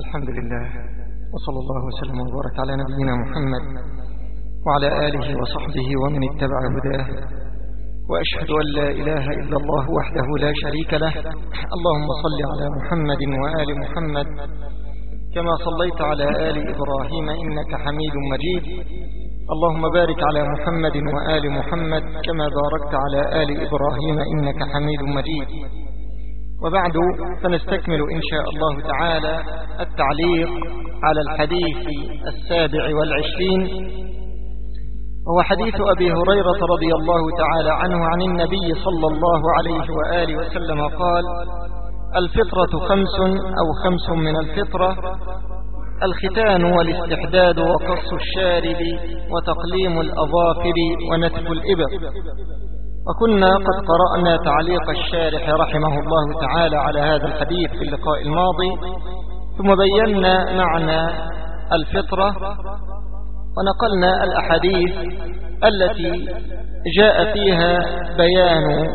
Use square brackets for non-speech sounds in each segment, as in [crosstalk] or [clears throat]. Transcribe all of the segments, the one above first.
الحمد لله وصلى الله وسلم وبارك على نبينا محمد وعلى آله وصحبه ومن اتبع هداه. وأشهد أن لا إله إلا الله وحده لا شريك له. اللهم صل على محمد وآل محمد كما صليت على آل إبراهيم إنك حميد مجيد. اللهم بارك على محمد وآل محمد كما باركت على آل إبراهيم إنك حميد مجيد. وبعد فنستكمل إن شاء الله تعالى التعليق على الحديث السابع والعشرين وهو حديث أبي هريرة رضي الله تعالى عنه عن النبي صلى الله عليه وآله وسلم قال الفطرة خمس أو خمس من الفطرة الختان والاستحداد وقص الشارب وتقليم الأظافر ونتف الإبر. وكنا قد قرأنا تعليق الشارح رحمه الله تعالى على هذا الحديث في اللقاء الماضي ثم بينا معنى الفطرة ونقلنا الأحاديث التي جاء فيها بيان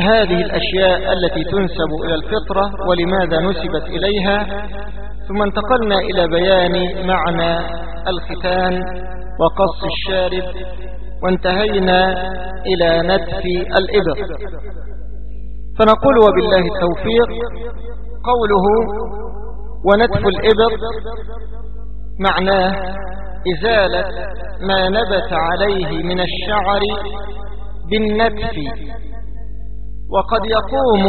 هذه الأشياء التي تنسب إلى الفطرة ولماذا نسبت إليها ثم انتقلنا إلى بيان معنى الختان وقص الشارب وانتهينا إلى نتف الإبر. فنقول وبالله التوفيق قوله ونتف الإبر معناه إزالة ما نبت عليه من الشعر بالنتف. وقد يقوم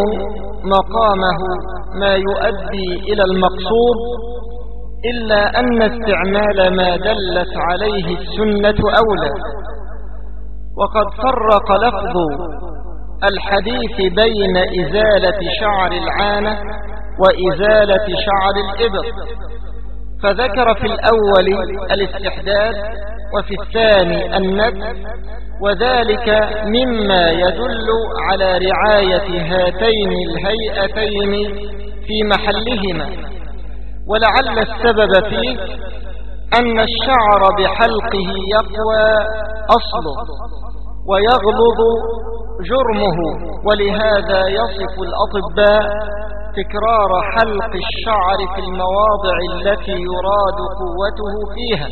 مقامه ما يؤدي إلى المقصود إلا أن استعمال ما دلت عليه السنة أولى. وقد فرق لفظ الحديث بين إزالة شعر العانة وإزالة شعر الإبر فذكر في الأول الاستحداد وفي الثاني الند وذلك مما يدل على رعاية هاتين الهيئتين في محلهما. ولعل السبب فيه أن الشعر بحلقه يقوى أصله ويغلظ جرمه ولهذا يصف الأطباء تكرار حلق الشعر في المواضع التي يراد قوته فيها.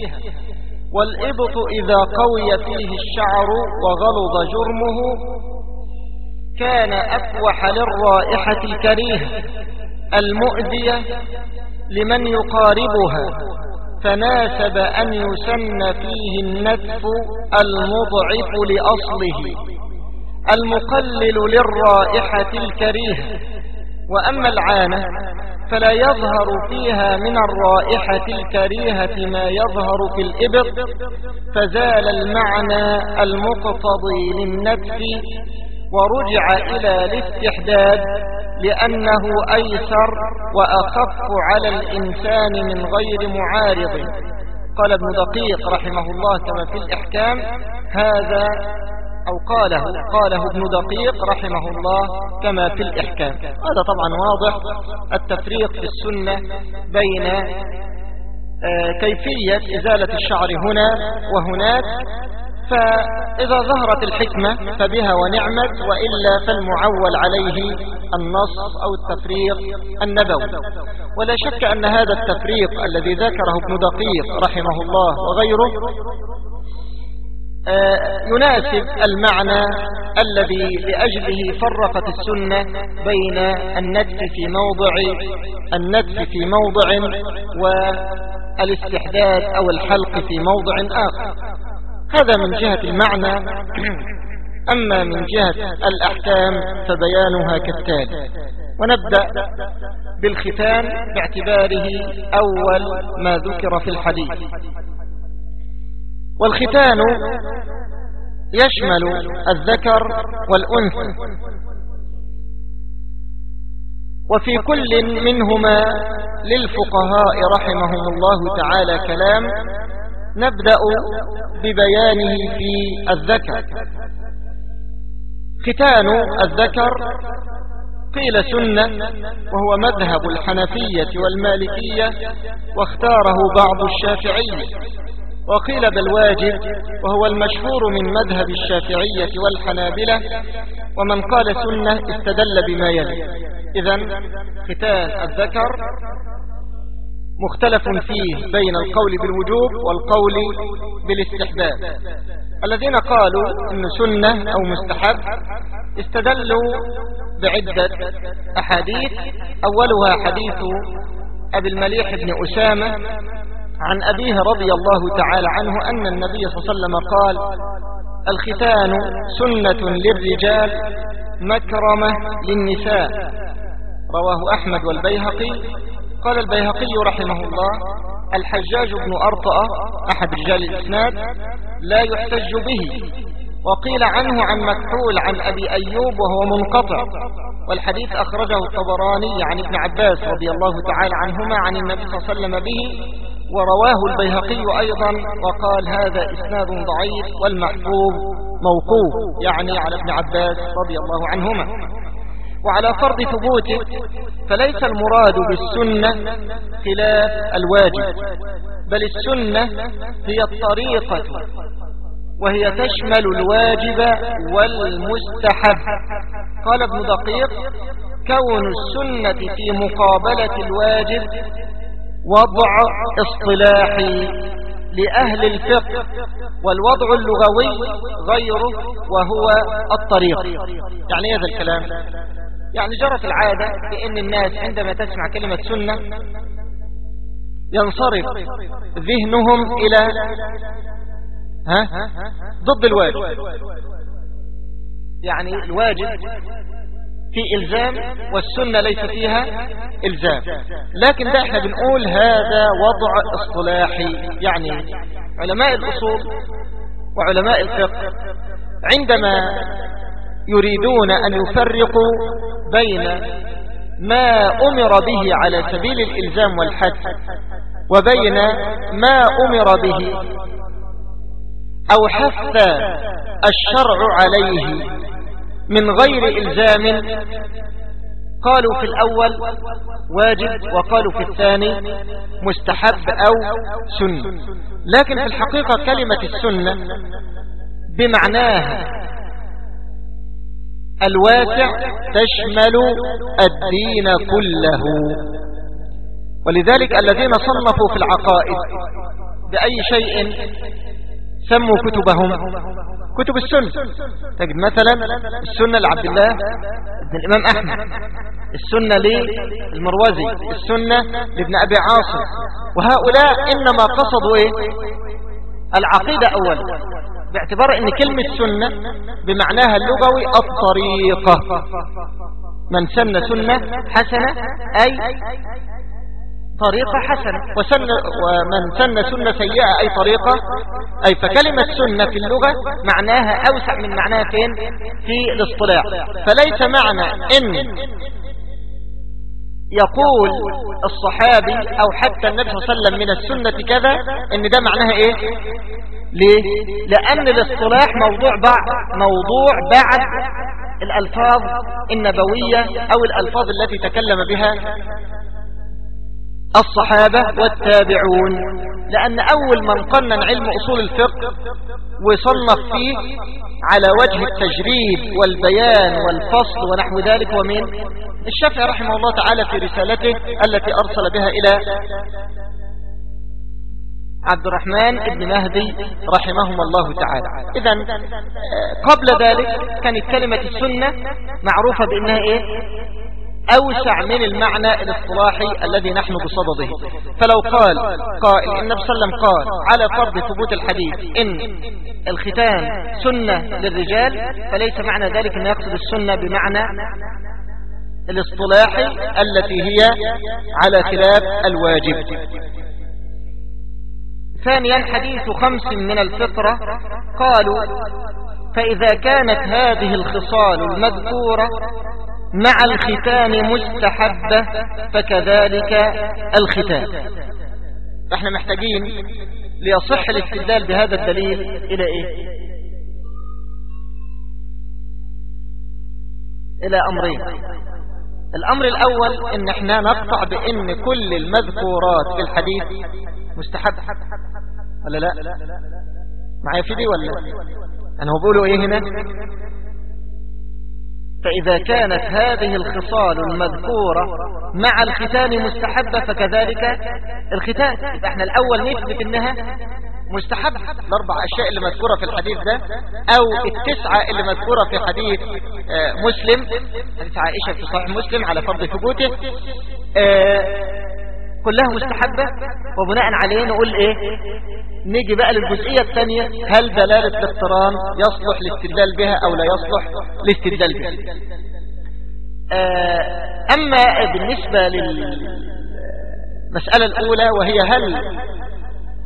والإبط إذا قوي فيه الشعر وغلظ جرمه كان أفوح للرائحة الكريهة المؤذية لمن يقاربها. فناسب أن يسن فيه النتف المضعف لأصله المقلل للرائحة الكريهة وأما العانة فلا يظهر فيها من الرائحة الكريهة ما يظهر في الإبط فزال المعنى المقتضي للنتف ورجع إلى الاستحداد لأنه أيسر وأخف على الإنسان من غير معارض. قال ابن دقيق رحمه الله كما في الإحكام هذا أو قاله قاله ابن دقيق رحمه الله كما في الإحكام. هذا طبعا واضح التفريق في السنة بين كيفية إزالة الشعر هنا وهناك فإذا ظهرت الحكمة فبها ونعمت وإلا فالمعول عليه النص أو التفريق النبوي. ولا شك أن هذا التفريق الذي ذكره ابن دقيق رحمه الله وغيره يناسب المعنى الذي لأجله فرقت السنة بين النتف في موضع النتف في موضع والاستحداد أو الحلق في موضع آخر. هذا من جهة المعنى. أما من جهة الأحكام فبيانها كالتالي. ونبدأ بالختان باعتباره أول ما ذكر في الحديث. والختان يشمل الذكر والأنثى. وفي كل منهما للفقهاء رحمهم الله تعالى كلام نبدأ ببيانه في الذكر. ختان الذكر قيل سنة وهو مذهب الحنفية والمالكية واختاره بعض الشافعية. وقيل بل واجب وهو المشهور من مذهب الشافعية والحنابلة ومن قال سنة استدل بما يلي. إذا ختان الذكر مختلف فيه بين القول بالوجوب والقول بالاستحباب. الذين قالوا إن سنة أو مستحب استدلوا بعدة أحاديث. أولها حديث أبي المليح بن أسامة عن أبيه رضي الله تعالى عنه أن النبي صلى الله عليه وسلم قال الختان سنة للرجال مكرمة للنساء. رواه أحمد والبيهقي. قال البيهقي رحمه الله الحجاج بن أرطأ أحد رجال الإسناد لا يحتج به وقيل عنه عن مكحول عن أبي أيوب وهو منقطع والحديث أخرجه الطبراني عن ابن عباس رضي الله تعالى عنهما عن النبي صلى الله عليه وسلم به ورواه البيهقي أيضا وقال هذا إسناد ضعيف والمحفوظ موقوف يعني على ابن عباس رضي الله عنهما. وعلى فرض ثبوته فليس المراد بالسنة خلاف الواجب بل السنة هي الطريقة وهي تشمل الواجب والمستحب. قال ابن دقيق كون السنة في مقابلة الواجب وضع اصطلاحي لأهل الفقه والوضع اللغوي غيره وهو الطريق. يعني هذا الكلام؟ يعني جرت العادة بأن الناس عندما تسمع كلمة سنة ينصرف ذهنهم إلى ها؟ ضد الواجب. يعني الواجب في إلزام والسنة ليس فيها إلزام. لكن ده إحنا بنقول هذا وضع اصطلاحي يعني علماء الأصول وعلماء الفقه عندما يريدون أن يفرقوا بين ما أمر به على سبيل الإلزام والحد وبين ما أمر به أو حث الشرع عليه من غير إلزام. قالوا في الأول واجب وقالوا في الثاني مستحب أو سنة. لكن في الحقيقة كلمة السنة بمعناها الواسع تشمل الدين كله. ولذلك الذين صنفوا في العقائد بأي شيء سموا كتبهم؟ كتب السنة. تجد مثلا السنة لعبد الله ابن الإمام أحمد السنة للمروزي السنة لابن أبي عاصم. وهؤلاء إنما قصدوا إيه؟ العقيدة أولا. باعتبار إن كلمة سنة بمعناها اللغوي الطريقة. من سن سنة حسنة أي طريقة حسنة. وسن ومن سن سنة سيئة أي طريقة. أي فكلمة سنة في اللغة معناها أوسع من معناها فين؟ في الاصطلاح. فليس معنى إن يقول الصحابي أو حتى النبي صلى الله عليه وسلم من السنة كذا إن ده معناها إيه؟ ليه؟ لأن الاصطلاح موضوع بعد موضوع بعد الألفاظ النبوية أو الألفاظ التي تكلم بها الصحابة والتابعون لأن أول من قنن علم أصول الفقه وصنف فيه على وجه التجريد والبيان والفصل ونحو ذلك ومن الشافعي رحمه الله تعالى في رسالته التي أرسل بها إلى عبد الرحمن بن مهدي رحمهم الله تعالى. إذا قبل ذلك كانت كلمة السنة معروفة بأنها إيه؟ أوسع من المعنى الاصطلاحي الذي نحن بصدده. فلو قال قائل النبي صلى الله عليه وسلم قال على فرض ثبوت الحديث إن الختان سنة للرجال فليس معنى ذلك أن يقصد السنة بمعنى الاصطلاحي التي هي على خلاف الواجب. ثانيا حديث خمس من الفطرة قالوا فإذا كانت هذه الخصال المذكورة مع الختان مستحبة فكذلك الختان. إحنا محتاجين ليصح الاستدلال بهذا الدليل إلى إيه؟ إلى أمرين. الأمر الأول إن إحنا نقطع بإن كل المذكورات في الحديث مستحب. ولا لا؟ معايا في دي ولا أنا هو بقولوا إيه هنا؟ فإذا كانت هذه الخصال المذكورة مع الختان مستحبة فكذلك الختان. يبقى إحنا الأول نثبت إنها مستحب الأربع أشياء اللي مذكورة في الحديث ده أو التسعة اللي مذكورة في حديث آه، مسلم. حديث عائشة في صحيح مسلم على فرض ثبوته. آه، كلها مستحبة. وبناء عليه نقول إيه؟ نيجي بقى للجزئية الثانية. هل دلالة الاقتران يصلح الاستدلال بها أو لا يصلح الاستدلال بها؟ آه، أما بالنسبة للمسألة الأولى وهي هل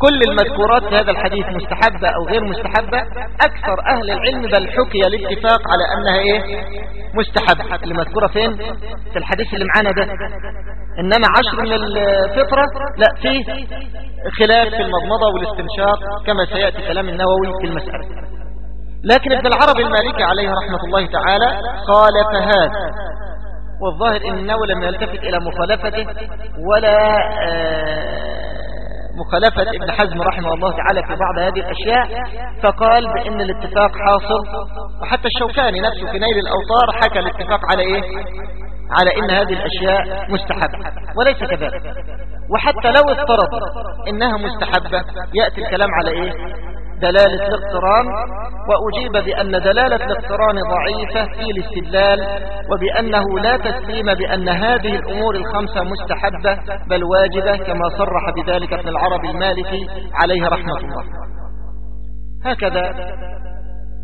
كل المذكورات في هذا الحديث مستحبة أو غير مستحبة. أكثر أهل العلم بل حكي الاتفاق على أنها إيه؟ مستحبة. اللي مذكورة فين؟ في الحديث اللي معانا ده. إنما عشر من الفطرة لا فيه خلاف في المضمضة والاستنشاق كما سيأتي كلام النووي في المسألة. لكن ابن العربي المالكي عليه رحمة الله تعالى قال فهذا والظاهر إن النووي لم يلتفت إلى مخالفته ولا آه مخالفة ابن حزم رحمه الله تعالى في بعض هذه الأشياء فقال بأن الاتفاق حاصل وحتى الشوكاني نفسه في نيل الأوطار حكى الاتفاق على إيه؟ على إن هذه الأشياء مستحبة وليس كذلك. وحتى لو افترض إنها مستحبة يأتي الكلام على إيه؟ دلالة الاقتران وأجيب بأن دلالة الاقتران ضعيفة في الاستدلال وبأنه لا تسليم بأن هذه الأمور الخمسة مستحبة بل واجبة كما صرح بذلك ابن العرب المالكي عليه رحمة الله. هكذا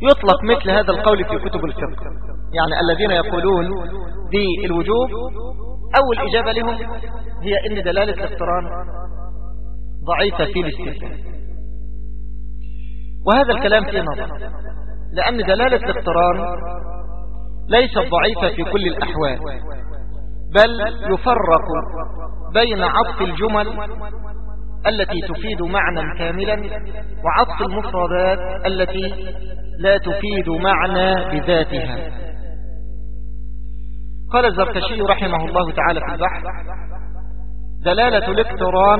يطلق مثل هذا القول في كتب الفقه. يعني الذين يقولون بالوجوب أول إجابة لهم هي أن دلالة الاقتران ضعيفة في الاستدلال. وهذا الكلام فيه نظر لأن دلالة الاقتران ليست ضعيفة في كل الأحوال بل يفرق بين عطف الجمل التي تفيد معنى كاملا وعطف المفردات التي لا تفيد معنى بذاتها. قال الزركشي رحمه الله تعالى في البحر دلالة الاقتران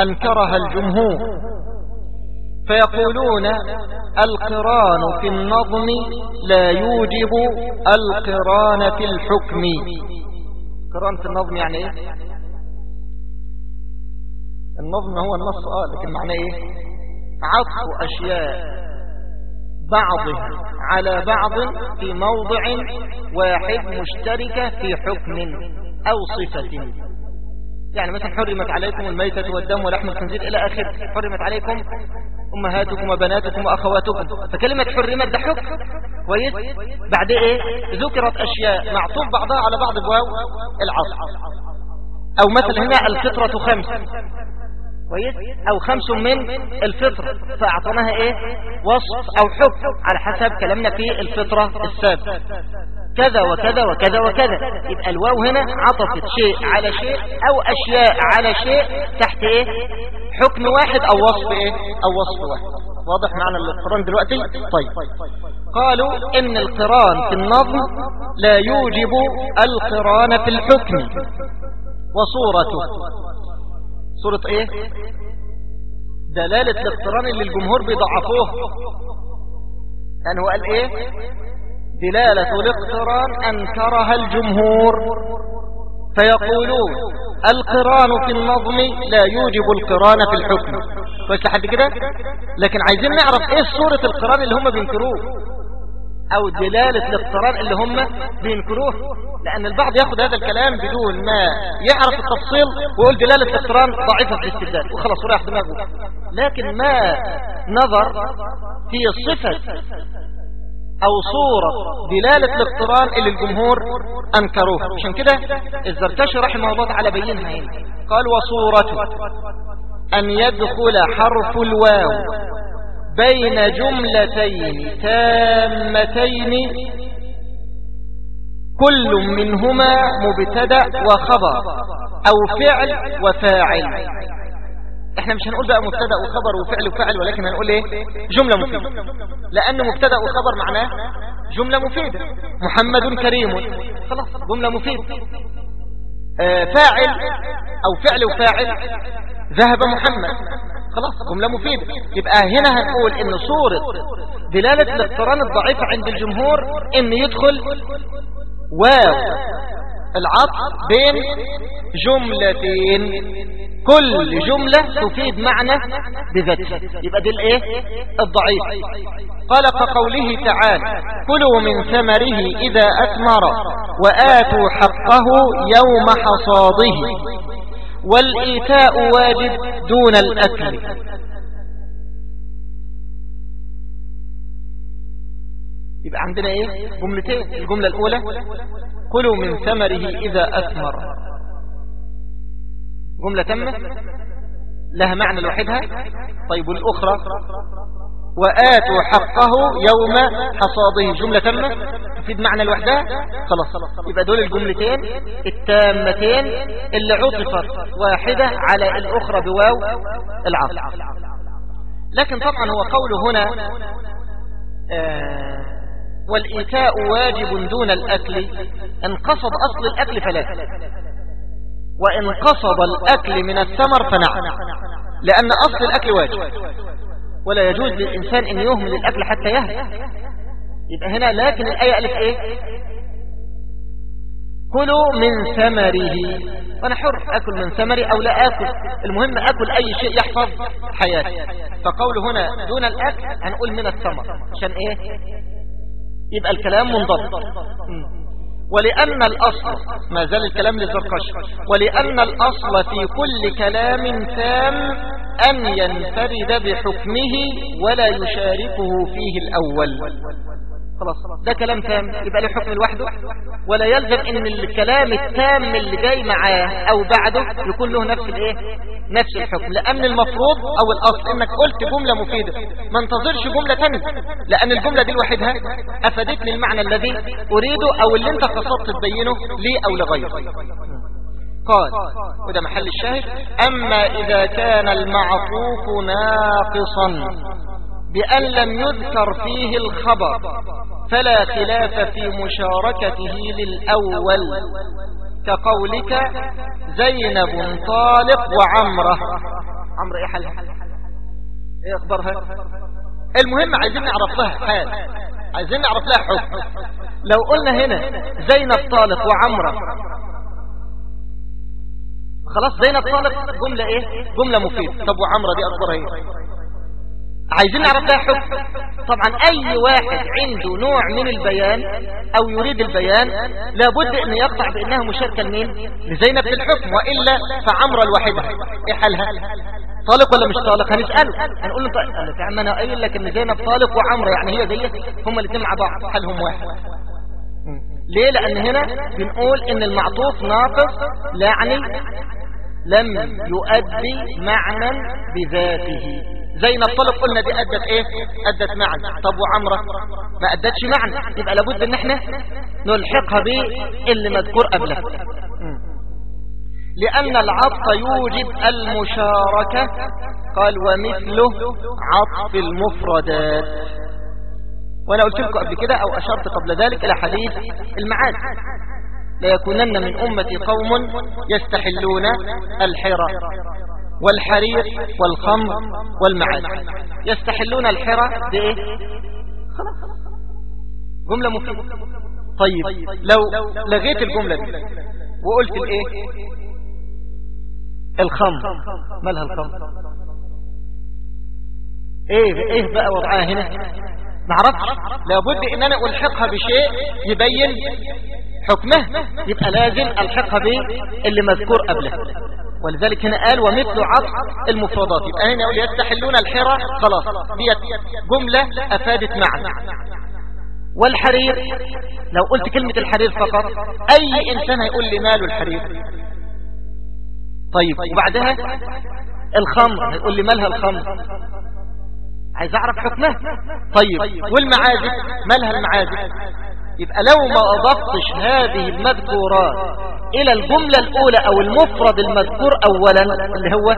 أنكرها الجمهور فيقولون القرآن في النظم لا يوجب القرآن في الحكم. قرآن في النظم يعني إيه؟ النظم هو النص آه لكن معناه إيه؟ عطف أشياء بعضها على بعض في موضع واحد مشتركة في حكم أو صفة. يعني مثلا حرمت عليكم الميتة والدم ولحم الخنزير إلى آخر حرمت عليكم أمهاتكم وبناتكم وأخواتكم. فكلمة حرمت ده حكم كويس. بعد إيه؟ ذكرت أشياء معطوف بعضها على بعض بواو العصر أو مثلا هنا الفطرة خمس. كويس؟ أو خمس من الفطرة فأعطناها إيه؟ وصف أو حكم على حسب كلامنا في الفطرة السابقة. كذا وكذا وكذا وكذا. يبقى الواو هنا عطفت شيء على شيء أو أشياء على شيء تحت إيه؟ حكم واحد أو وصف إيه؟ أو وصف واحد. واضح معنى القرآن دلوقتي؟ طيب. قالوا إن القرآن في النظم لا يوجب القرآن في الحكم. وصورته. صورة إيه؟ دلالة الاقتران اللي الجمهور بيضعفوه. يعني هو قال إيه؟ دلالة الاقتران أنكرها الجمهور. فيقولون القران في النظم لا يوجب القران في الحكم. كويس لحد كده؟ لكن عايزين نعرف إيه صورة القران اللي هم بينكروه؟ أو دلالة الاقتران اللي هم بينكروه. لأن البعض ياخد هذا الكلام بدون ما يعرف التفصيل ويقول دلالة الاقتران ضعيفة في الاستدلال وخلاص رايح دماغه. لكن ما نظر في صفة أو صورة دلالة الاقتران اللي الجمهور انكروها عشان كده الزركشي رحمه الله تعالى بينها هنا. قال وصورته أن يدخل حرف الواو بين جملتين تامتين. كل منهما مبتدأ وخبر أو فعل وفاعل. إحنا مش هنقول بقى مبتدأ وخبر وفعل وفعل ولكن هنقول إيه؟ جملة مفيدة. لأن مبتدأ وخبر معناه جملة مفيدة. محمد كريم. خلاص جملة مفيدة. آه فاعل أو فعل وفاعل. ذهب محمد. خلاص جملة مفيدة يبقى هنا هنقول إن صورة دلالة الاقتران الضعيفة عند الجمهور إن يدخل واو. العطف بين جملتين. كل جملة تفيد معنى بذاتها. يبقى دي الإيه؟ الضعيف. قال كقوله تعالى كلوا من ثمره إذا أثمر وآتوا حقه يوم حصاده. والإيتاء واجب دون الأكل. يبقى عندنا إيه؟ جملتين. الجملة الأولى كلوا من ثمره إذا أثمر. جملة تمت لها معنى لوحدها. طيب والأخرى؟ وآتوا حقه يوم حصاده. جملة تمت تفيد معنى لوحدها خلاص. يبقى دول الجملتين التامتين اللي عطفت واحدة على الأخرى بواو العطف. لكن طبعا هو قوله هنا آه والإيتاء واجب دون الأكل. إن قصد أصل الأكل فلا. وإن قصد الأكل من الثمر فنعم. لأن أصل الأكل واجب. ولا يجوز للإنسان أن يهمل الأكل حتى يهدى يبقى هنا لكن الآية ألف إيه؟ كلوا من ثمره. وأنا حر أكل من ثمري أو لا أكل. المهم أكل أي شيء يحفظ حياتي. فقول هنا دون الأكل هنقول من الثمر. عشان إيه؟ يبقى الكلام منضبط. ولأن الأصل ما زال الكلام للزرقش ولأن الأصل في كل كلام تام أن ينفرد بحكمه ولا يشاركه فيه الأول. خلاص ده كلام تام يبقى له حكم لوحده. ولا يلزم إن الكلام التام اللي جاي معاه أو بعده يكون له نفس الإيه؟ نفس الحكم لأن المفروض أو الأصل إنك قلت جملة مفيدة ما انتظرش جملة تانية لأن الجملة دي لوحدها أفادتني المعنى الذي أريده أو اللي أنت قصدت تبينه لي أو لغيره قال وده محل الشاهد أما إذا كان المعطوف ناقصا بأن لم يذكر فيه الخبر فلا خلاف في مشاركته للأول. كقولك زينب طالق وعمرة. عمرة إيه حالها إيه أخبارها؟ المهم عايزين نعرف لها حال. عايزين نعرف لها حكم. لو قلنا هنا زينب طالق وعمرة خلاص زينب طالق جملة إيه؟ جملة مفيدة. طب وعمرة دي أخبارها إيه؟ عايزين نعرف ده حكم. طبعا أي واحد عنده نوع من البيان أو يريد البيان لابد أن يقطع بأنها مشاركة لمين؟ لزينب في الحكم وإلا فعمرة الواحدة. إيه حالها؟ طالق ولا مش طالق؟ هنسأله. هنقول له طالق لك عم أنا قايل لك إن زينب طالق وعمرة يعني هي زيك هما الاثنين مع بعض. حالهم واحد؟ ليه؟ لأن هنا بنقول إن المعطوف ناقص يعني لم يؤدي معنى بذاته. زي ما الطلب قلنا دي أدت إيه؟ أدت معنى. طب وعمرة؟ ما أدتش معنى. يبقى لابد إن إحنا نلحقها باللي مذكور قبلها. لأن العطف يوجب المشاركة. قال ومثله عطف المفردات وأنا قلت لكم قبل كده أو أشرت قبل ذلك إلى حديث المعاد. لا يكونن من أمتي قوم يستحلون الحرى. والحرير والخمر والمعاد يستحلون الحرى بإيه؟ خلاص جملة مفيدة. طيب لو لغيت الجملة دي وقلت الإيه؟ الخمر. مالها الخمر؟ إيه إيه بقى وضعها هنا؟ معرفش. لابد إن أنا الحقها بشيء يبين حكمه يبقى لازم الحقها باللي مذكور قبله ولذلك هنا قال ومثل عطف المفردات يبقى هنا يقول يستحلون الحرى خلاص ديت جملة أفادت معنى والحرير لو قلت كلمة الحرير فقط أي إنسان هيقول لي ماله الحرير؟ طيب وبعدها الخمر هيقول لي مالها الخمر؟ عايز أعرف حكمها؟ طيب والمعازف مالها المعازف؟ يبقى لو ما أضفتش هذه المذكورات إلى الجملة الأولى أو المفرد المذكور أولا اللي هو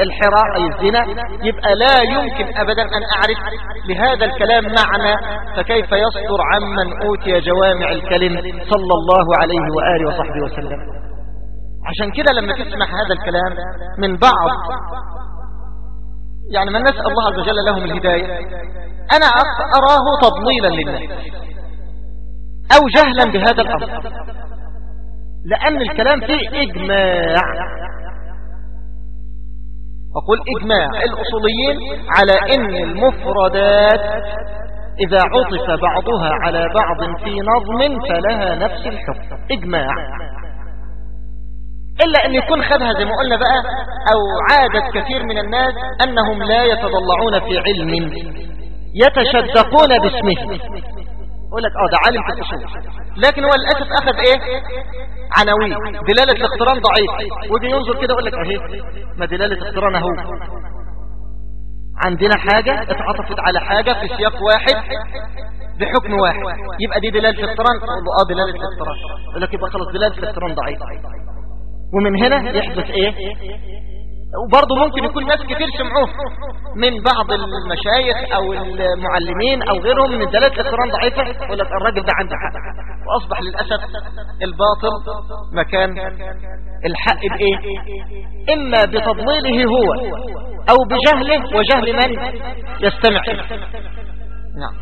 الحراء أي الزنا يبقى لا يمكن أبدا أن أعرف لهذا الكلام معنى فكيف يصدر عمن أوتي جوامع الكلم صلى الله عليه وآله وصحبه وسلم. عشان كده لما تسمع هذا الكلام من بعض يعني من نسأل الله عز وجل لهم الهداية أنا أراه تضليلا للناس. أو جهلا بهذا الأمر. لأن الكلام فيه إجماع. أقول إجماع. الأصوليين على أن المفردات إذا عطف بعضها على بعض في نظم فلها نفس الحكم. إجماع. إلا أن يكون خدها زي ما قلنا بقى أو عادة كثير من الناس أنهم لا يتضلعون في علم. يتشدقون باسمه. يقول لك آه ده عالم في الأصول لكن هو للأسف أخذ إيه؟ عناوين. دلالة الاقتران ضعيف. ويجي ينظر كده يقول لك أهي ما دلالة الاقتران أهو. عندنا حاجة اتعطفت على حاجة في سياق واحد بحكم واحد. يبقى دي دلالة الاقتران آه دلالة الاقتران يقول لك يبقى خلاص دلالة الاقتران ضعيف. ومن هنا يحدث إيه؟ وبرضه ممكن يكون ناس كتير سمعوه من بعض المشايخ أو المعلمين أو غيرهم من الدلالة الاقتران ضعيفة. يقول لك الراجل ده عنده حق. وأصبح للأسف الباطل مكان الحق بايه إما بتضليله هو أو بجهله وجهل من يستمع. نعم.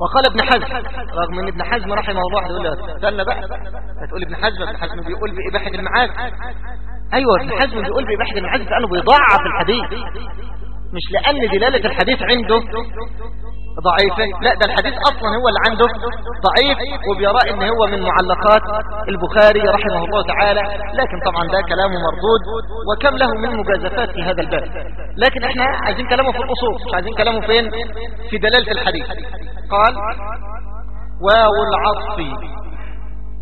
وقال ابن حزم رغم إن ابن حزم رحمه الله يقول له استنى بقى. هتقول ابن حزم ابن حزم بيقول بإباحة المعاد أيوه ابن حزم بيقول بإباحة المعاد لأنه بيضعف الحديث. مش لأن دلالة الحديث عنده ضعيفة لا ده الحديث أصلا هو اللي عنده ضعيف وبيرى إن هو من معلقات البخاري رحمه الله تعالى. لكن طبعا ده كلامه مردود وكم له من مجازفات في هذا الباب. لكن إحنا عايزين كلامه في الأصول مش عايزين كلامه فين؟ في دلالة الحديث. قال واو العطف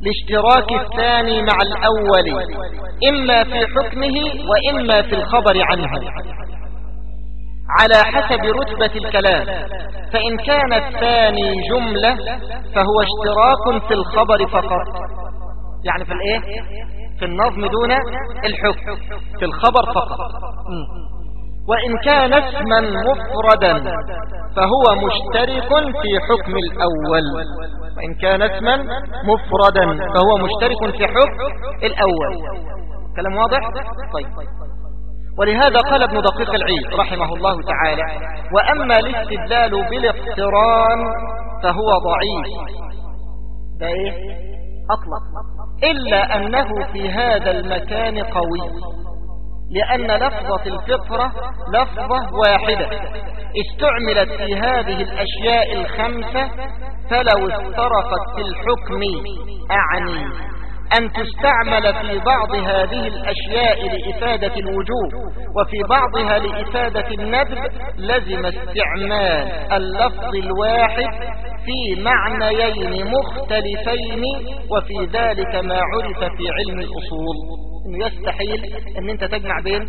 الاشتراك الثاني مع الأول إما في حكمه وإما في الخبر عنه. على حسب رتبة الكلام فإن كان الثاني جملة فهو اشتراك في الخبر فقط. يعني في الإيه؟ في النظم دون الحكم في الخبر فقط. وإن كان اسما مفردا فهو مشترك في حكم الأول. وإن كان اسما مفردا فهو مشترك في حكم الأول. كلام واضح؟ طيب. ولهذا قال ابن دقيق العيد رحمه الله تعالى وأما الاستدلال بالاقتران فهو ضعيف. ده إيه؟ أطلق. إلا أنه في هذا المكان قوي. لأن لفظة الفطرة لفظة واحدة. استعملت في هذه الأشياء الخمسة فلو افترقت في الحكم أعني أن تستعمل في بعض هذه الأشياء لإفادة الوجوب وفي بعضها لإفادة الندب لزم استعمال اللفظ الواحد في معنيين مختلفين وفي ذلك ما عرف في علم الأصول. إنه يستحيل أن أنت تجمع بين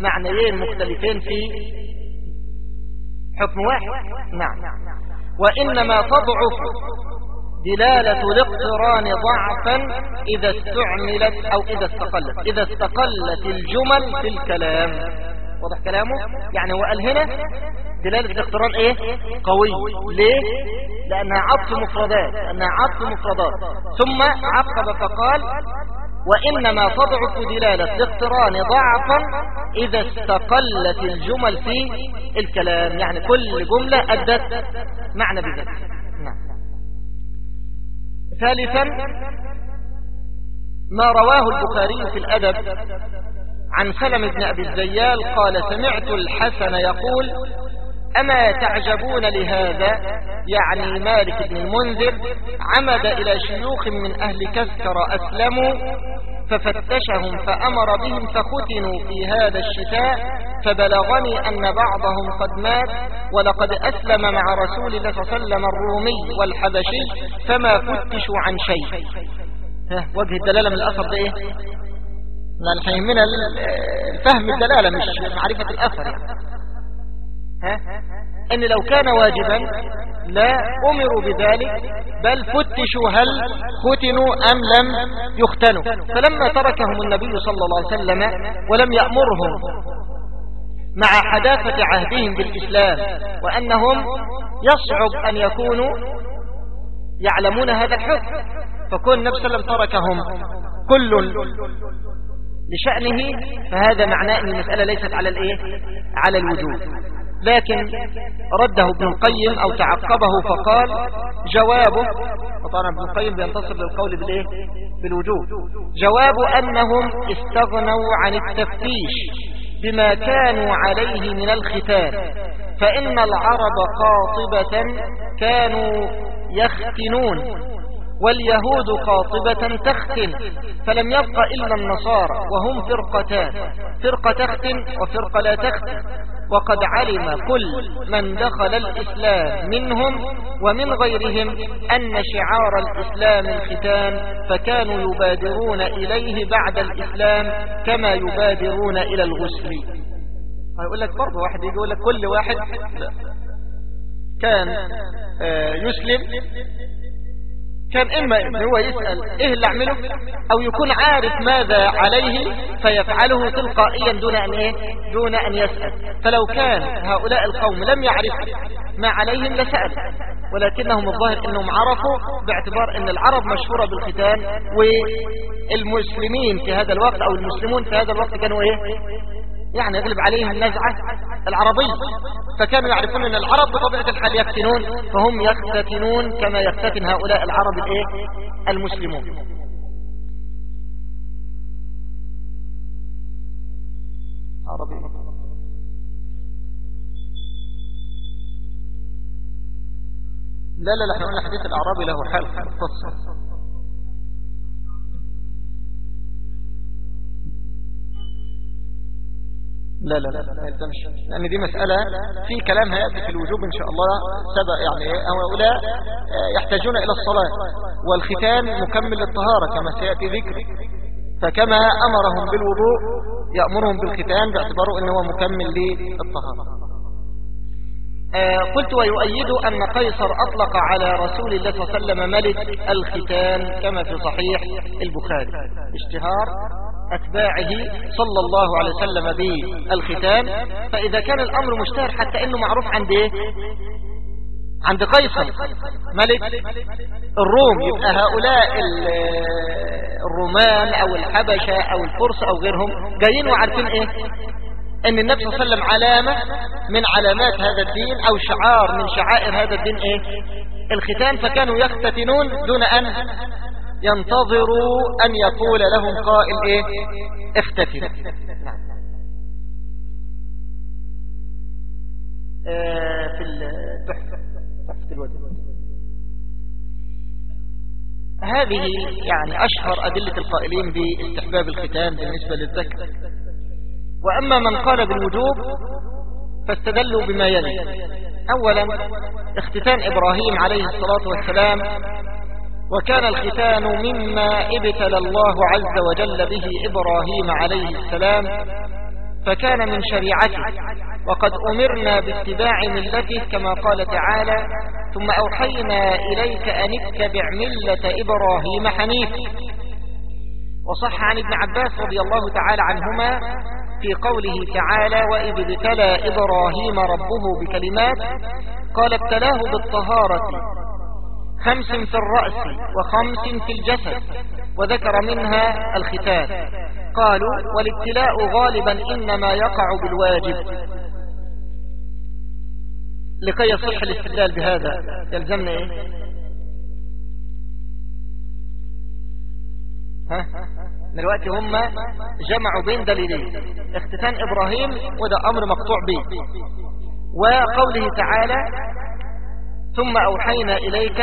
معنيين مختلفين في حكم واحد. نعم. وإنما تضعف دلالة الاقتران ضعفا إذا استعملت أو إذا استقلت. إذا استقلت الجمل في الكلام. واضح كلامه؟ يعني هو قال هنا دلالة الاقتران إيه؟ قوي. ليه؟ لأنها عطف مفردات لأنها عطف مفردات ثم عقب فقال وإنما تضعف دلالة الاقتران ضعفا إذا استقلت الجمل في الكلام. يعني كل جملة أدت معنى بذلك ثالثا ما رواه البخاري في الأدب عن سلم بن أبي الزيال قال سمعت الحسن يقول أما تعجبون لهذا؟ يعني مالك بن المنذر عمد إلى شيوخ من أهل كسكر أسلموا ففتشهم فأمر بهم فختنوا في هذا الشتاء فبلغني أن بعضهم قد مات ولقد أسلم مع رسول الله صلى الله عليه وسلم الرومي والحبشي فما فتشوا عن شيء. وجه الدلالة من الأثر ده إيه؟ لأن حيهمنا الفهم الدلالة مش معرفة الأثر يعني. ها إن لو كان واجبا لا أمروا بذلك بل فتشوا هل ختنوا أم لم يختنوا فلما تركهم النبي صلى الله عليه وسلم ولم يأمرهم مع حداثة عهدهم بالإسلام وأنهم يصعب أن يكونوا يعلمون هذا الحكم فكون عليه وسلم تركهم كل لشأنه فهذا معناه أن المسألة ليست على الإيه؟ على الوجود لكن رده ابن القيم أو تعقبه فقال جوابه وطبعا ابن القيم بينتصر للقول بالإيه؟ بالوجود جواب أنهم استغنوا عن التفتيش بما كانوا عليه من الختان فإن العرب قاطبة كانوا يختنون واليهود قاطبة تختن فلم يبق إلا النصارى وهم فرقتان فرقة تختن وفرقة لا تختن وقد علم كل من دخل الإسلام منهم ومن غيرهم أن شعار الإسلام الختان فكانوا يبادرون إليه بعد الإسلام كما يبادرون إلى الغسل. يقول لك برضه واحد يجي يقول لك كل واحد كان آه، يسلم كان إما إن هو يسأل إيه اللي أعمله أو يكون عارف ماذا عليه فيفعله تلقائيا دون أن إيه؟ دون أن يسأل. فلو كان هؤلاء القوم لم يعرفوا ما عليهم لسأل. ولكنهم الظاهر أنهم عرفوا باعتبار أن العرب مشهورة بالختان والمسلمين في هذا الوقت أو المسلمون في هذا الوقت كانوا إيه؟ يعني يغلب عليهم النزعة العربية. فكانوا يعرفون أن العرب بطبيعة الحال يفتنون فهم يختتنون كما يختتن هؤلاء العرب الإيه؟ المسلمون. عربي. لا لا لا إحنا قلنا حديث الأعرابي له حال. مختصر لا لا لا لا يلزمش. لأن دي مسألة في كلام هيأتي في الوجوب إن شاء الله. سبق يعني هؤلاء يحتاجون إلى الصلاة. والختان مكمل للطهارة كما سيأتي ذكر. فكما أمرهم بالوضوء يأمرهم بالختان باعتباره أنه مكمل للطهارة. آه، قلت ويؤيد أن قيصر أطلق على رسول الله صلى الله عليه وسلم ملك الختان كما في صحيح البخاري. اشتهار. أتباعه صلى الله عليه وسلم بالختان فإذا كان الأمر مشتهر حتى أنه معروف عند إيه؟ عند قيصر. ملك الروم. يبقى هؤلاء الرومان أو الحبشة أو الفرس أو غيرهم جايين وعارفين إيه؟ إن النبي صلى الله عليه وسلم علامة من علامات هذا الدين أو شعار من شعائر هذا الدين إيه؟ الختان فكانوا يختتنون دون أن ينتظروا أن يقول لهم قائل إيه؟ اختتنوا آه، في التحفة تحفة الوجه. هذه يعني أشهر أدلة القائلين باستحباب الختان بالنسبة للذكر. وأما من قال بالوجوب فاستدلوا بما يلي. أولا اختتان إبراهيم عليه الصلاة والسلام وكان الختان مما ابتلى الله عز وجل به إبراهيم عليه السلام فكان من شريعته. وقد أمرنا باتباع ملته كما قال تعالى ثم أوحينا إليك أن اتبع ملة إبراهيم حنيفا. وصح عن ابن عباس رضي الله تعالى عنهما في قوله تعالى وإذ ابتلى إبراهيم ربه بكلمات قال ابتلاه بالطهارة خمس في الرأس وخمس في الجسد وذكر منها الختان. قالوا والابتلاء غالبا إنما يقع بالواجب. لكي يصح الاستدلال بهذا يلزمنا إيه؟ ها؟ دلوقتي هم جمعوا بين دليلين اختتان إبراهيم وده أمر مقطوع به. وقوله تعالى ثم أوحينا إليك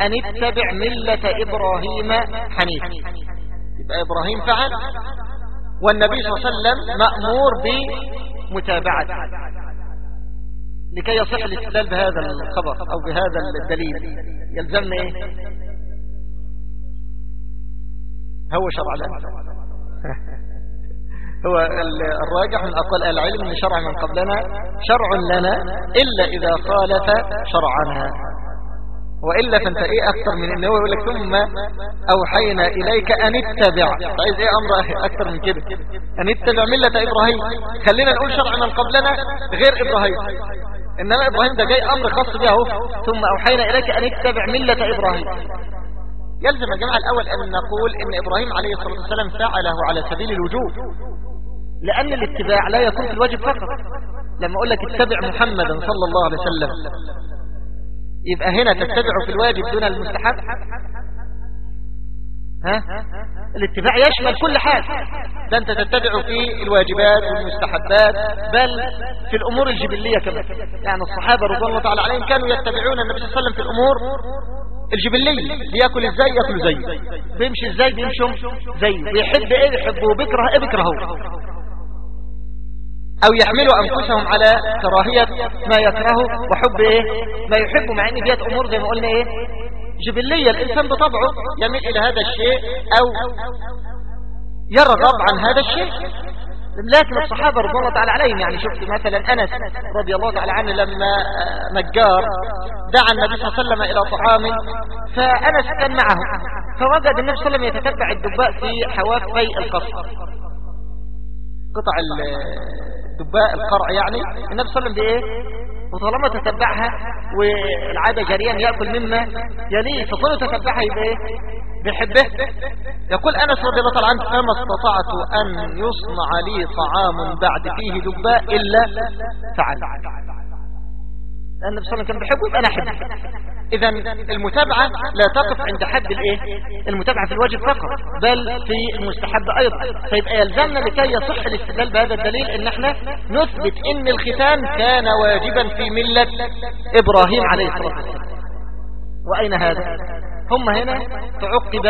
أن اتبع ملة إبراهيم حنيفا. يبقى إبراهيم فعل والنبي صلى الله عليه وسلم مأمور بمتابعته لكي يصح الاستدلال بهذا الخبر أو بهذا الدليل. يلزمنا إيه؟ هو شرع لنا [laughs] هو الراجح من أقوال العلم أن شرع من قبلنا شرع لنا إلا إذا خالف شرعنا. وإلا فأنت إيه أكثر من إنه يقول لك ثم أوحينا إليك أن اتبع. عايز إيه أمر أكثر من كده؟ أن اتبع ملة إبراهيم. خلينا نقول شرع من قبلنا غير إبراهيم. إنما إبراهيم ده جاي أمر خاص به ثم أوحينا إليك أن اتبع ملة إبراهيم. يلزم يا جماعة الأول أن نقول أن إبراهيم عليه الصلاة والسلام فعله على سبيل الوجوب لأن الاتباع لا يكون في الواجب فقط. لما أقول لك اتبع محمدا صلى الله عليه وسلم يبقى هنا تتبع في الواجب دون المستحب؟ ها؟ الاتباع يشمل كل حاجة ده أنت تتبع في الواجبات والمستحبات بل في الأمور الجبلية كمان. يعني الصحابة رضوان الله تعالى عليهم كانوا يتبعون النبي صلى الله عليه وسلم في الأمور الجبلية. بياكل إزاي يأكل زيه. بيمشي إزاي بيمشوا زيه. بيحب إيه؟ يحبه وبيكره إيه؟ بيكرهه أو يحملوا أنفسهم على كراهية ما يكرهه وحب إيه؟ ما يحبه مع إن ديت أمور زي ما قلنا إيه؟ جبلية. الإنسان بطبعه يميل إلى هذا الشيء أو يرغب عن هذا الشيء. لكن الصحابة رضي الله تعالى عليهم يعني شفت مثلا أنس رضي الله تعالى عنه لما نجار دعا النبي صلى الله عليه وسلم إلى طعام فأنس كان معه فوجد النبي صلى الله عليه وسلم يتتبع الدباء في حوافي القصر. قطع الدباء القرع يعني. النبي صلى الله عليه وسلم بإيه؟ وطالما تتبعها والعادة جريا يأكل مما يليه فكونه تتبعها يبقى إيه؟ بيحبه. يقول أنس رضي الله تعالى عنه فما استطعت أن يصنع لي طعام بعد فيه دباء إلا فعل لأن النبي صلى الله عليه وسلم كان بيحبه يبقى أنا أحبه إذا المتابعة لا تقف عند حد الإيه؟ المتابعة في الواجب فقط بل في المستحب أيضا فيبقى يلزمنا لكي يصح الاستدلال بهذا الدليل إن إحنا نثبت إن الختان كان واجبا في ملة إبراهيم عليه الصلاة والسلام وأين هذا؟ هم هنا تعقب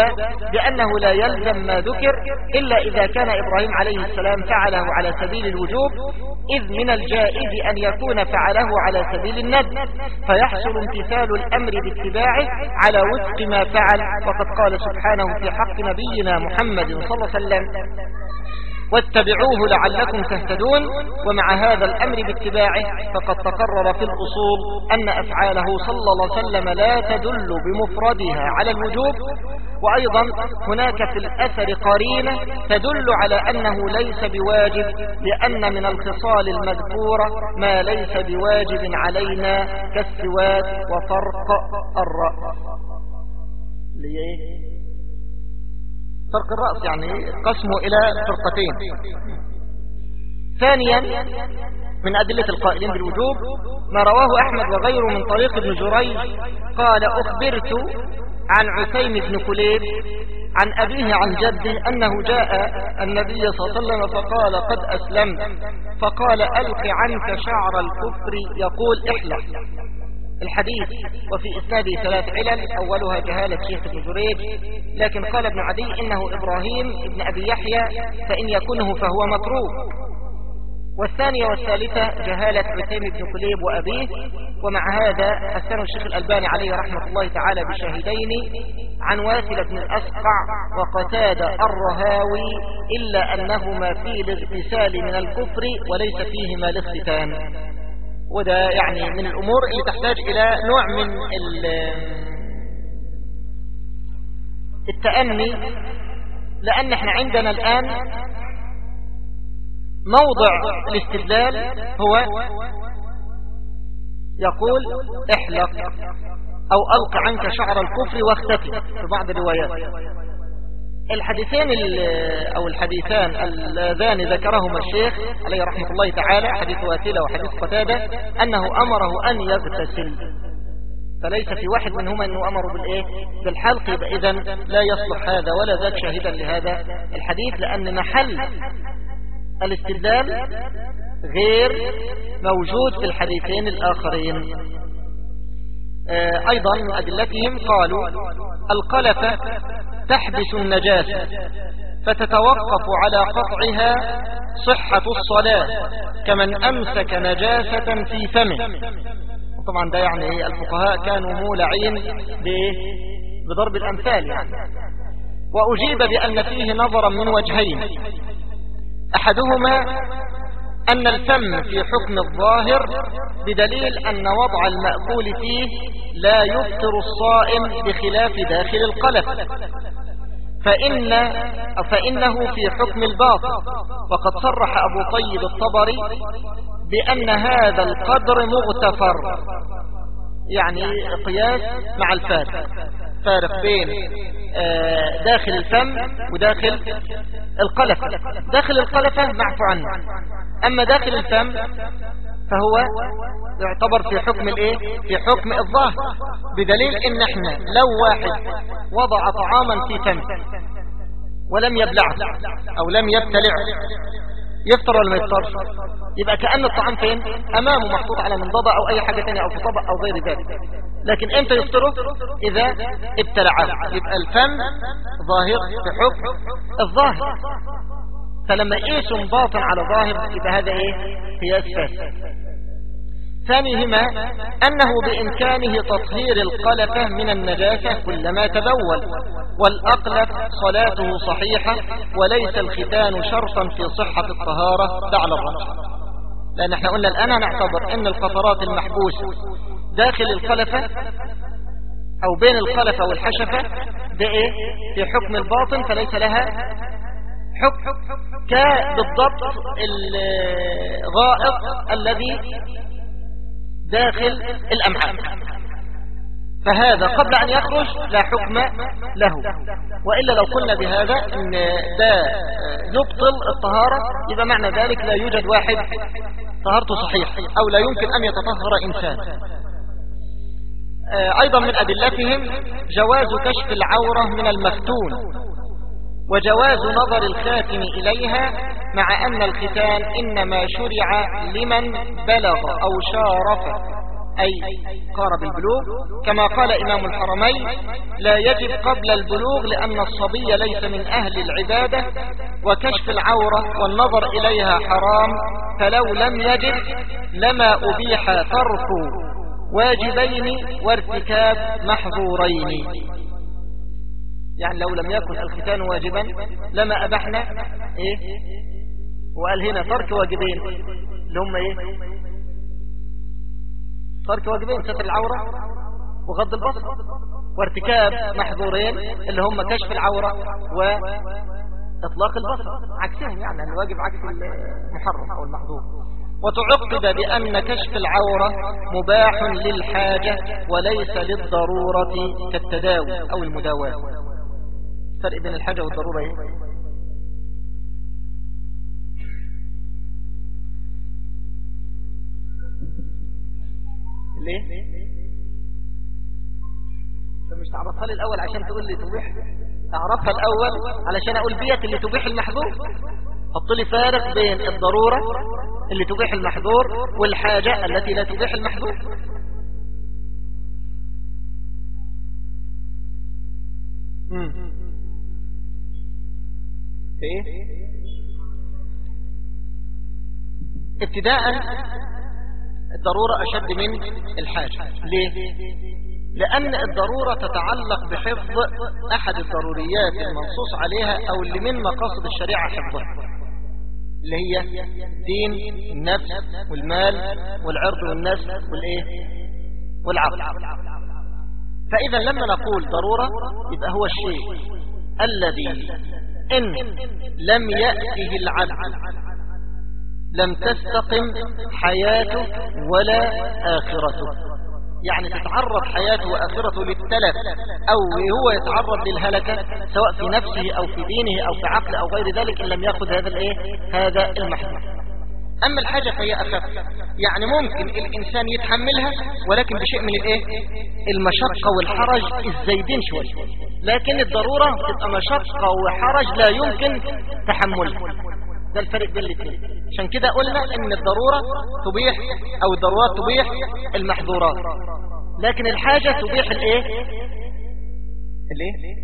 بأنه لا يلزم ما ذكر إلا إذا كان إبراهيم عليه السلام فعله على سبيل الوجوب إذ من الجائز أن يكون فعله على سبيل الند. فيحصل امتثال الأمر باتباعه على وفق ما فعل. وقد قال سبحانه في حق نبينا محمد صلى الله عليه وسلم واتبعوه لعلكم تهتدون ومع هذا الأمر باتباعه فقد تقرر في الأصول أن أفعاله صلى الله عليه وسلم لا تدل بمفردها على الوجوب. وأيضا هناك في الأثر قرينة تدل على أنه ليس بواجب لأن من الخصال المذكورة ما ليس بواجب علينا كالسواك وفرق الرأس. ليه؟ فرق الرأس يعني قسمه إلى فرقتين. ثانيا من أدلة القائلين بالوجوب ما رواه أحمد وغيره من طريق ابن جريج قال أخبرت عن عثيم بن كليب عن أبيه عن جده أنه جاء النبي صلى الله عليه وسلم فقال قد أسلمت فقال ألق عنك شعر الكفر يقول احلق الحديث وفي إسناده ثلاث علل أولها جهالة شيخ بن جريج. لكن قال ابن عدي إنه إبراهيم ابن أبي يحيى فإن يكونه فهو متروك والثانية والثالثة جهالة عتيم بن كليب وأبيه. ومع هذا حسنه الشيخ الألباني عليه رحمة الله تعالى بشاهدين عن واثل بن الأسقع وقتاد الرهاوي إلا أنهما في الاغتسال من الكفر وليس فيهما الاختتان. وده يعني من الأمور اللي تحتاج إلى نوع من التأني لأن إحنا عندنا الآن موضع الاستدلال هو يقول احلق أو ألق عنك شعر الكفر واختفي في بعض الروايات. الحديثين أو الحديثان اللذان ذكرهما الشيخ عليه رحمة الله تعالى حديث واتلة وحديث قتادة أنه أمره أن يغتسل. فليس في واحد منهما أنه أمره بالإيه؟ بالحلق إذا لا يصلح هذا ولا ذاك شاهدا لهذا الحديث لأن محل الاستدلال غير موجود في الحديثين الآخرين. أيضا من أدلتهم قالوا القلفة تحبس النجاسة فتتوقف على قطعها صحة الصلاة كمن أمسك نجاسة في فمه. طبعا ده يعني الفقهاء كانوا مولعين بضرب الأمثال يعني. وأجيب بأن فيه نظرا من وجهين. أحدهما أن الفم في حكم الظاهر بدليل أن وضع المأكول فيه لا يفطر الصائم بخلاف داخل القلب. فإن فإنه في حكم الباطل. وقد صرح أبو طيب الطبري بأن هذا القدر مغتفر. يعني قياس مع الفات فارق بين آه، داخل الفم وداخل القلفة. داخل القلفة معفو عنه. أما داخل الفم فهو يعتبر في حكم الإيه؟ في حكم الظاهر بدليل إن إحنا لو واحد وضع طعاما في فمه ولم يبلعه أو لم يبتلعه يفطر ولا ما يفطرش؟ يبقى كأن الطعام فين؟ أمامه محطوط على منضبة أو أي حاجة تانية أو في طبق أو غير ذلك. لكن إمتى يفطره إذا ابتلعه. يبقى الفم ظاهر في حكم الظاهر. فلما يقيسوا باطن على ظاهر يبقى هذا إيه؟ قياس فاسد. ثانيهما أنه بإمكانه تطهير القلفة من النجاسة كلما تبول والأقلف صلاته صحيحة وليس الختان شرطا في صحة الطهارة دعل الرجل لأن إحنا قلنا الآن نعتبر أن القطرات المحبوسة داخل القلفة أو بين القلفة والحشفة ده إيه في حكم الباطن فليس لها حكم. كبالضبط الغائط الذي داخل الأمعاء فهذا قبل أن يخرج لا حكم له. وإلا لو قلنا بهذا أن ده يبطل الطهارة إذا معنى ذلك لا يوجد واحد طهارته صحيح أو لا يمكن أن يتطهر إنسان. أيضا من أدلتهم جواز كشف العورة من المفتون. وجواز نظر الخاتم إليها مع أن الختان إنما شرع لمن بلغ أو شارف أي قارب البلوغ. كما قال إمام الحرمين لا يجب قبل البلوغ لأن الصبي ليس من أهل العبادة وكشف العورة والنظر إليها حرام فلو لم يجب لما أبيح ترك واجبين وارتكاب محظورين. يعني لو لم يكن الختان واجبا لما أبحنا إيه؟ وقال هنا ترك واجبين. اللي هم إيه؟ ترك واجبين ستر العورة وغض البصر وارتكاب محظورين اللي هم كشف العورة وإطلاق البصر. عكسهم يعني الواجب عكس المحرم أو المحظور. وتعقد بأن كشف العورة مباح للحاجة وليس للضرورة كالتداوي أو المداواة. الفرق بين الحاجة والضرورة. إيه ليه؟ انت مش تعرفها لي الأول عشان تقول لي تبيح؟ أعرفها الأول علشان أقول بيت اللي تبيح المحظور. حط لي فارق بين الضرورة اللي تبيح المحظور والحاجة التي لا تبيح المحظور. في إيه؟ ابتداء الضرورة أشد من الحاجة. ليه؟ لأن الضرورة تتعلق بحفظ أحد الضروريات المنصوص عليها أو اللي من مقاصد الشريعة حفظها اللي هي الدين النفس والمال والعرض والنسل والإيه؟ والعقل. فإذا لما نقول ضرورة يبقى هو الشيء الذي إن لم يأته العبد لم تستقم حياته ولا آخرته. يعني تتعرض حياته وآخرته للتلف أو هو يتعرض للهلكة سواء في نفسه أو في دينه أو في عقله أو غير ذلك إن لم يأخذ هذا الإيه؟ هذا أما الحاجة فهي أخف يعني ممكن الإنسان يتحملها ولكن بشيء من الإيه؟ المشقة والحرج الزايدين شوي لكن الضرورة تبقى مشقة وحرج لا يمكن تحملها. ده الفرق بين الاثنين عشان كده قلنا إن الضرورة تبيح أو الضرورات تبيح المحظورات. لكن الحاجة تبيح الإيه؟ الإيه؟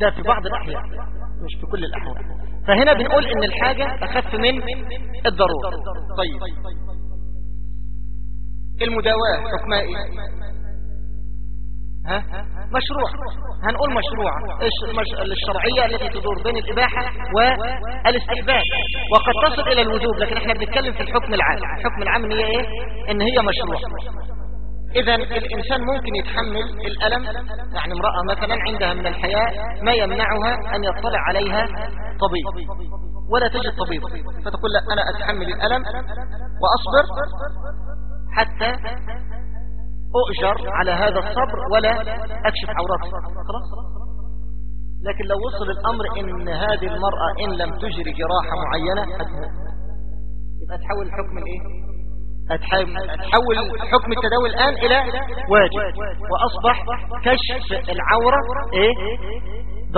ده في بعض الأحيان مش في كل الأحوال. فهنا بنقول إن الحاجة أخف من الضرورة. طيب. المداواة حكمها إيه؟ ها؟ مشروع. هنقول مشروع. الشرعية التي تدور بين الإباحة والاستحباب. وقد تصل إلى الوجوب لكن إحنا بنتكلم في الحكم العام. الحكم العام هي إيه؟ إن هي مشروع. إذا الإنسان ممكن يتحمل الألم. يعني امرأة مثلا عندها من الحياة ما يمنعها أن يطلع عليها طبيب. ولا تجد طبيب. فتقول لا أنا أتحمل الألم وأصبر حتى أؤجر على هذا الصبر ولا أكشف عوراتي. لكن لو وصل الأمر إن هذه المرأة إن لم تجري جراحة معينة يبقى تحول الحكم الإيه هتحول حكم التداوي الآن إلى واجب. وأصبح كشف العورة إيه؟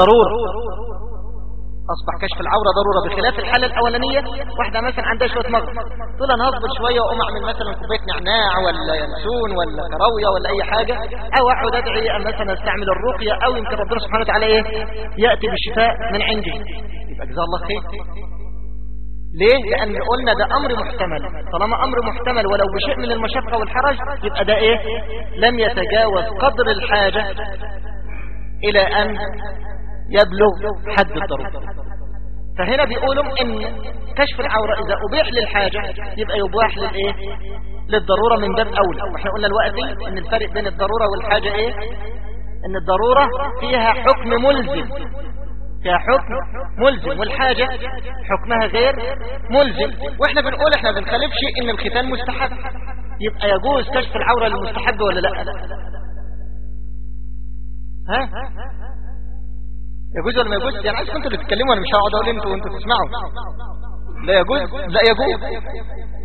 ضرورة. أصبح كشف العورة ضرورة بخلاف الحالة الأولانية. واحدة مثلا عندها شوية مغرب. تقول أنا هصبر شوية وأقوم أعمل مثلا كوباية نعناع ولا ينسون ولا كراوية ولا أي حاجة. أو أقعد أدعي مثلا أستعمل الرقية أو يمكن ربنا سبحانه وتعالى إيه؟ يأتي بالشفاء من عندي. يبقى جزاه الله خير. ليه؟ لأن قلنا ده أمر محتمل. طالما أمر محتمل ولو بشيء من المشقة والحرج يبقى ده إيه؟ لم يتجاوز قدر الحاجة إلى أن يبلغ حد الضرورة. فهنا بيقولوا إن كشف العورة إذا أبيح للحاجة يبقى يباح للإيه؟ للضرورة من باب أولى. وإحنا قلنا الوقت إن الفرق بين الضرورة والحاجة إيه؟ إن الضرورة فيها حكم ملزم. فيها حكم ملزم والحاجة حكمها غير ملزم. وإحنا بنقول إحنا بنخالفش إن الختان مستحب. يبقى يجوز كشف العورة للمستحب ولا لا؟ ها؟ يجوز ولا ما يجوز؟ يعني عايز كنتوا اللي تتكلموا أنا مش هقعد أقول إنتوا وأنتوا تسمعوا لا يجوز؟ لا يجوز.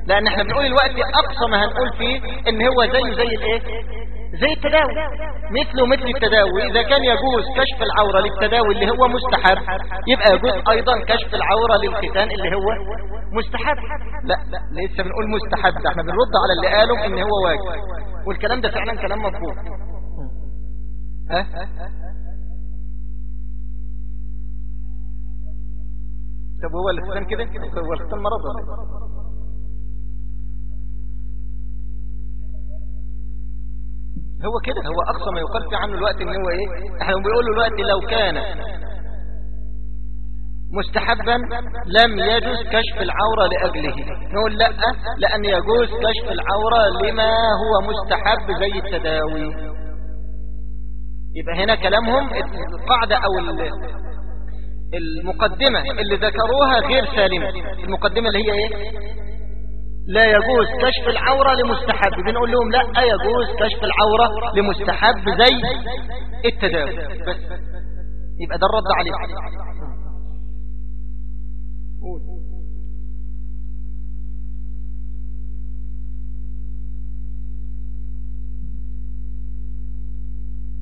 لأن إحنا بنقول الوقت أقصى ما هنقول فيه إن هو زيه زي الإيه؟ زي التداوي. مثله مثل التداوي. إذا كان يجوز كشف العورة للتداوي اللي هو مستحب يبقى يجوز أيضا كشف العورة للختان اللي هو مستحب. لا لا لسه بنقول مستحب. إحنا بنرد على اللي قالوا إن هو واجب. والكلام ده فعلا كلام مفهوم ها؟ طب هو الختان كده؟ هو الختان مرض هو كده هو أقصى ما يقال في عنه الوقت إن هو إيه؟ إحنا بنقول له الوقت لو كان مستحبا لم يجوز كشف العورة لأجله. نقول لأ لأن يجوز كشف العورة لما هو مستحب زي التداوي. يبقى هنا كلامهم القاعدة أو المقدمة اللي ذكروها غير سالمة. المقدمة اللي هي إيه؟ لا يجوز كشف العورة لمستحب. بنقول لهم لا يجوز كشف العورة لمستحب زي التداوي بس. يبقى ده الرد عليه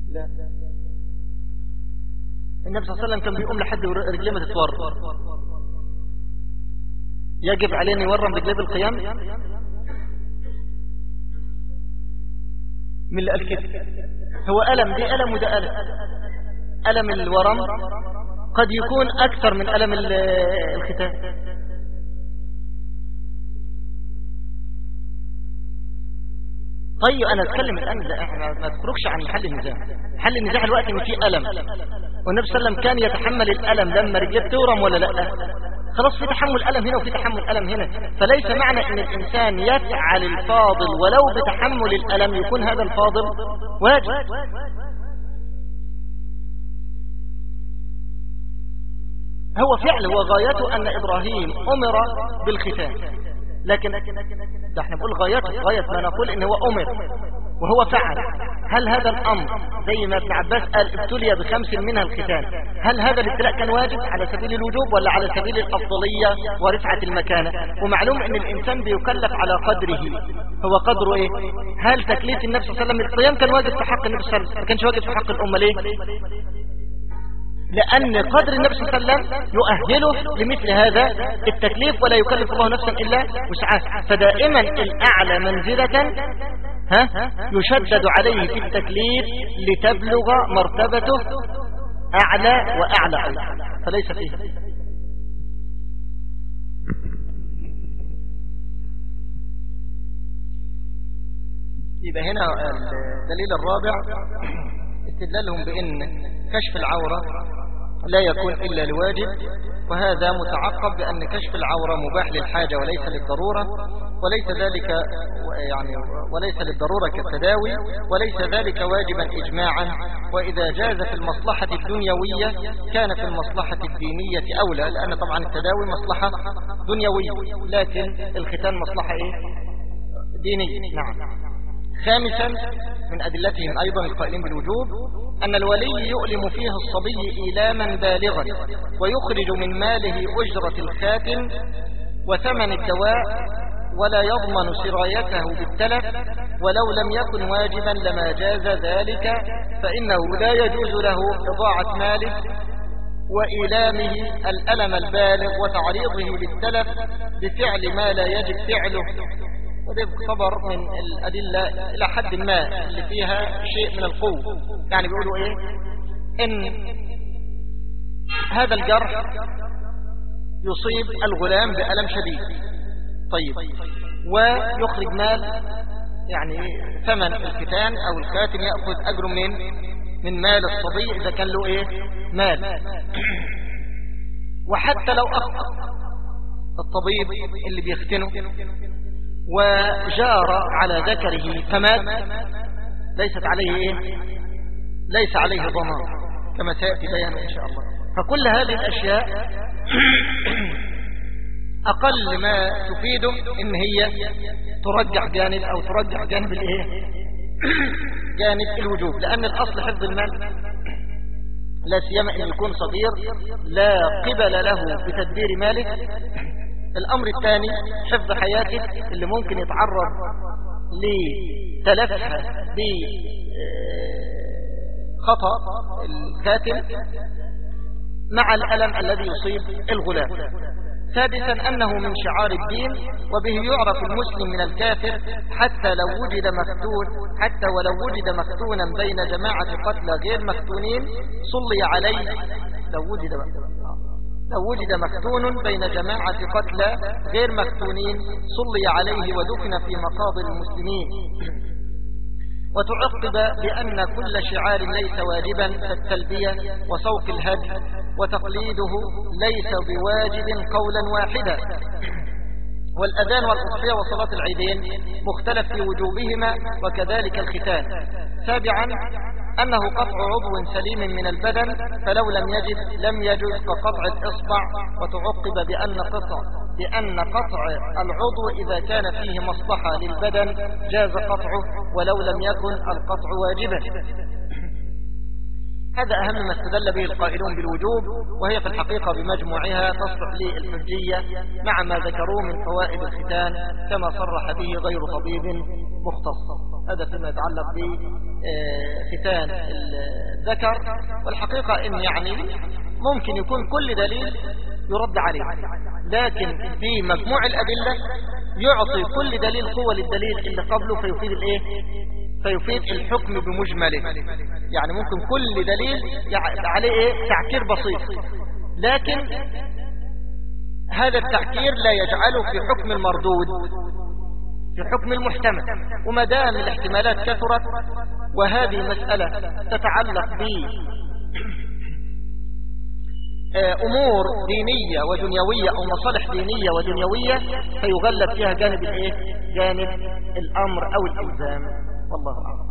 لا. النبي صلى الله عليه وسلم كان بيقوم لحد رجليه ما تتورط. يجب علينا يورم رجليه بالقيام؟ من كده هو ألم دي ألم وده ألم. ألم الورم قد يكون أكثر من ألم الختان. طيب أنا أتكلم الآن لا إحنا ما تخرجش عن محل النزاع. حل النزاع الوقت إن فيه ألم. والنبي صلى الله عليه وسلم كان يتحمل الألم لما رجليه تورم ولا لأ؟ خلاص في تحمل ألم هنا وفي تحمل ألم هنا. فليس معنى أن الإنسان يفعل الفاضل ولو بتحمل الألم يكون هذا الفاضل؟ واجب. هو فعل هو غايته أن إبراهيم أمر بالختان. لكن ده إحنا بنقول غايته غاية ما نقول إن هو أمر. وهو فعل. هل هذا الأمر زي ما ابن عباس قال ابتلي بخمس منها الختان هل هذا الابتلاء كان واجب على سبيل الوجوب ولا على سبيل الأفضلية ورفعة المكانة؟ ومعلوم أن الإنسان بيكلف على قدره. هو قدره إيه؟ هل تكليف النبي صلى الله عليه وسلم الصيام كان واجب في حق النبي صلى الله عليه وسلم؟ ما كانش واجب في حق الأمة ليه؟ لأن قدر النبي صلى الله عليه وسلم يؤهله لمثل هذا التكليف ولا يكلف الله نفسا إلا وسعها فدائما الأعلى منزلة ها؟ يشدد عليه في التكليف لتبلغ مرتبته أعلى وأعلى. أيضا فليس فيه. يبقى هنا الدليل الرابع استدلالهم بأن كشف العورة لا يكون إلا لواجب وهذا متعقب بأن كشف العورة مباح للحاجة وليس للضرورة وليس ذلك يعني وليس للضرورة كالتداوي وليس ذلك واجبا إجماعا. وإذا جاز في المصلحة الدنيوية كان في المصلحة الدينية أولى لأن طبعا التداوي مصلحة دنيوية لكن الختان مصلحة إيه؟ دينية. نعم. خامسا من أدلتهم أيضا القائلين بالوجوب أن الولي يؤلم فيه الصبي إيلاما بالغا ويخرج من ماله أجرة الخاتم وثمن الدواء ولا يضمن سرايته بالتلف ولو لم يكن واجبا لما جاز ذلك فإنه لا يجوز له إضاعة ماله وإيلامه الألم البالغ وتعريضه للتلف بفعل ما لا يجب فعله وده خبر من الأدلة إلى حد ما اللي فيها شيء من القوة. يعني بيقولوا إيه؟ إن هذا الجرح يصيب الغلام بألم شديد. طيب. ويخرج مال يعني ثمن الكتان أو الكاتم يأخذ أجر من من مال الصبي إذا كان له إيه؟ مال. وحتى لو أخطأ الطبيب اللي بيختنه وجار على ذكره فمات. ليست عليه إيه؟ ليس عليه ضمان كما سيأتي بيانه إن شاء الله. فكل هذه الأشياء [clears throat] أقل ما تفيده إن هي ترجح جانب أو ترجح جانب الإيه؟ [clears throat] جانب الوجوب لأن الأصل حفظ المال لا سيما أن يكون صغير لا قبل له بتدبير مالك الأمر الثاني حفظ حياتك اللي ممكن يتعرض لتلفها بخطأ الكاتب مع الألم الذي يصيب الغلام. سادسا أنه من شعار الدين وبه يعرف المسلم من الكافر حتى لو وجد مفتون حتى ولو وجد مفتونا بين جماعة قتلى غير مفتونين صلي عليه لو وجد لو وجد مفتون بين جماعة قتلى غير مفتونين صلي عليه ودفن في مقابر المسلمين. وتعقب بأن كل شعار ليس واجبا كالتلبية وسوق الهدي وتقليده ليس بواجب قولا واحدا. والأذان والأضحية وصلاة العيدين مختلف في وجوبهما وكذلك الختان. سابعا أنه قطع عضو سليم من البدن فلو لم يجد لم يجوز كقطع الإصبع وتعقب بأن قطع بأن قطع العضو إذا كان فيه مصلحة للبدن جاز قطعه ولو لم يكن القطع واجبا. هذا أهم ما استدل به القائلون بالوجوب وهي في الحقيقة بمجموعها تصلح للحجية مع ما ذكروه من فوائد الختان كما صرح به غير طبيب مختص. هذا فيما يتعلق بختان الذكر. والحقيقة إن يعني ممكن يكون كل دليل يرد عليه. لكن في مجموع الأدلة يعطي كل دليل قوة للدليل اللي قبله فيفيد الإيه؟ فيفيد الحكم بمجمله. يعني ممكن كل دليل عليه إيه؟ تعكير بسيط. لكن هذا التعكير لا يجعله في حكم المردود. في حكم المحتمل وما دام الاحتمالات كثرت وهذه مسألة تتعلق ب أمور دينية ودنيوية أو مصالح دينية ودنيوية فيغلب فيها جانب الإيه؟ جانب الأمر أو الإلزام والله أعلم